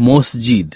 مسجد.